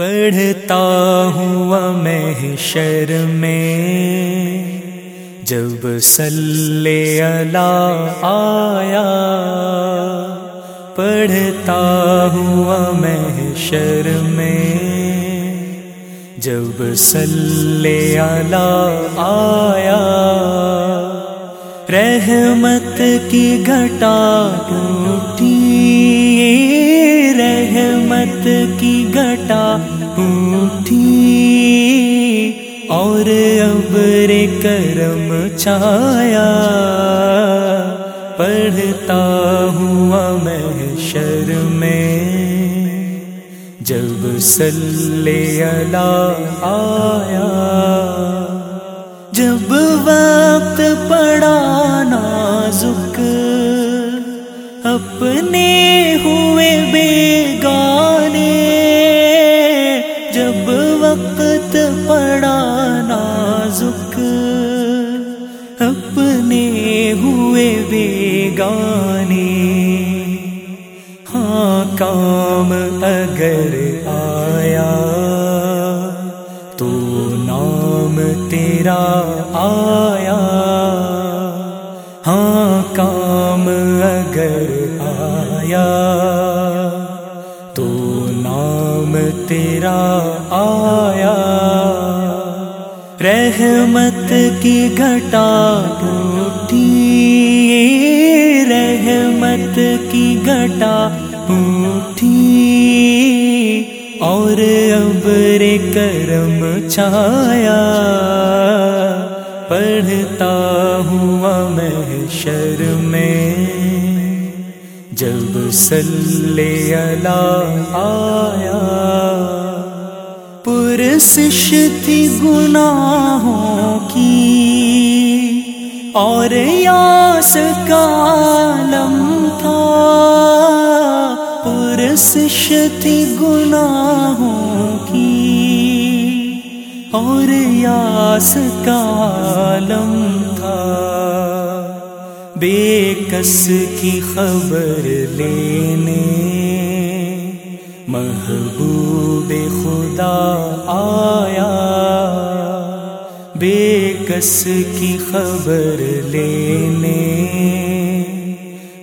پڑھتا ہوں میں شر میں۔ جب سلے اللہ آیا، پڑھتا ہوں میں شر میں۔ جب سلے اللہ آیا، رحمت کی گھٹا ٹوٹی۔ رحمت کی گھٹا اور ابر کرم چھایا۔ پڑھتا ہوا میں شر میں جب سلے اللہ آیا۔ جب وقت پڑا نازک، اپنے ہوئے بے اپنے ہوئے بے گانے ہاں کام اگر آیا تو نام تیرا آیا۔ ہاں کام اگر آیا تو نام تیرا آیا۔ رحمت کی گھٹا ٹوٹی رحمت کی گھٹا ٹوٹی اور ابر کرم چھایا، پڑھتا ہوا میں شر میں۔ جب سلے اللہ آیا پرسش تھی گناہوں کی اور یاس کا عالم تھا۔ پرسش تھی گناہوں کی اور یاس کا عالم تھا۔ بے کس کی خبر لینے محبوب خدا آیا بے کس کی خبر لینے۔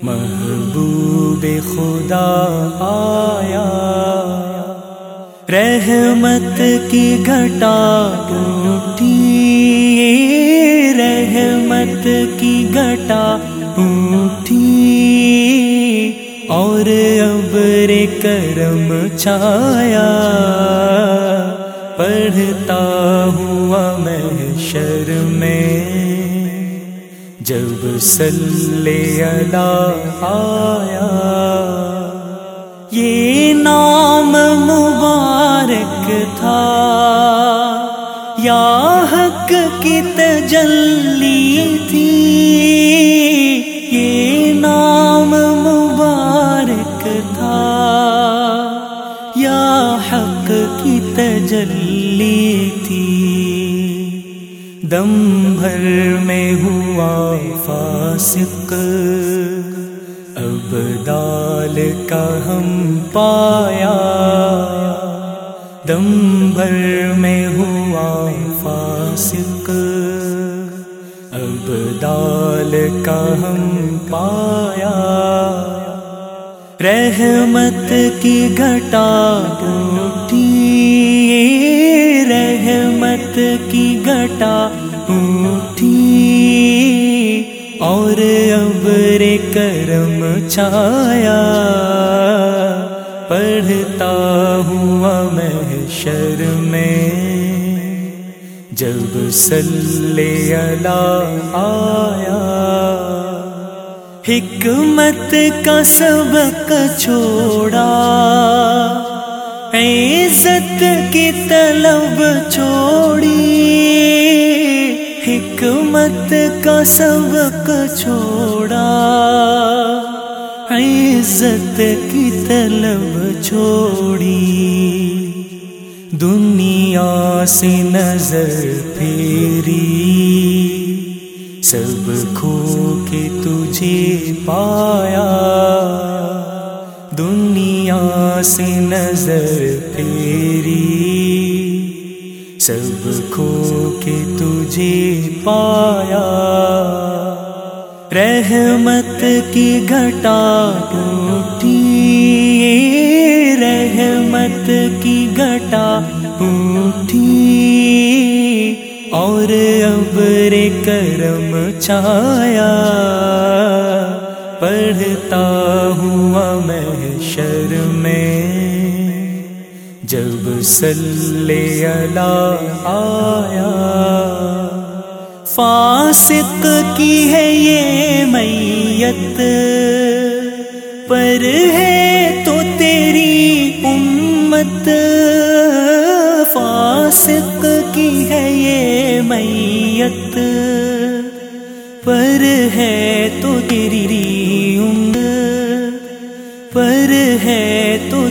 محبوب خدا آیا، رحمت کی گھٹا ٹوٹی۔ رحمت کی گھٹا کرم چھایا۔ پڑھتا ہوا میں شر میں۔ جب سلے اللہ آیا۔ یہ نام مبارک تھا۔ یا حق کی تجلی دم بھر میں ہوا فاسق۔ اب دال کا ہم پایا۔ دم بھر میں ہوا فاسق۔ اب دال کا ہم پایا۔ رحمت کی گھٹا ٹوٹی۔ رحمت کی گھٹا ٹوٹی اور ابر کرم چھایا پڑھتا ہوا میں شر میں۔ جب سلے اللہ آیا، حکمت کا سبق چھوڑا۔ عزت کی طلب چھوڑی، حکمت کا سبق چھوڑا۔ عزت کی طلب چھوڑی۔ دنیا سے نظر پھیری۔ سب کھو کے تجھے پایا۔ دنیا سے نظر پھیری سب کھو کے تجھے پایا۔ رحمت کی گھٹا ٹوٹی۔ رحمت کی گھٹا ٹوٹی۔ اور اب رے کرم چھایا۔ پڑھتا ہوا محشر میں۔ جب سلے اللہ آیا، فاسق کی ہے یہ میت۔ پر ہے تو تیری امت۔ فاسق کی ہے یہ میت۔ پر ہے تو تیری عمر پر ہے تو